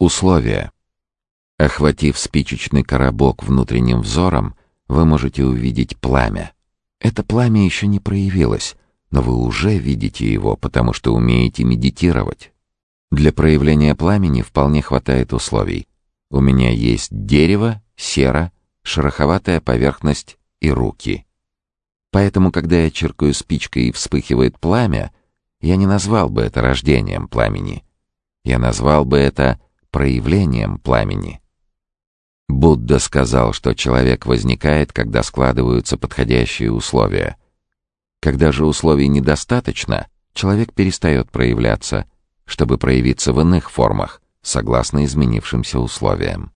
Условия. Охватив спичечный коробок внутренним взором, вы можете увидеть пламя. Это пламя еще не проявилось, но вы уже видите его, потому что умеете медитировать. Для проявления пламени вполне хватает условий. У меня есть дерево, сера, шероховатая поверхность и руки. Поэтому, когда я черкаю спичкой и вспыхивает пламя, я не назвал бы это рождением пламени. Я назвал бы это проявлением пламени. Будда сказал, что человек возникает, когда складываются подходящие условия. Когда же условий недостаточно, человек перестает проявляться, чтобы проявиться в иных формах, согласно изменившимся условиям.